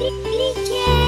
Nungguin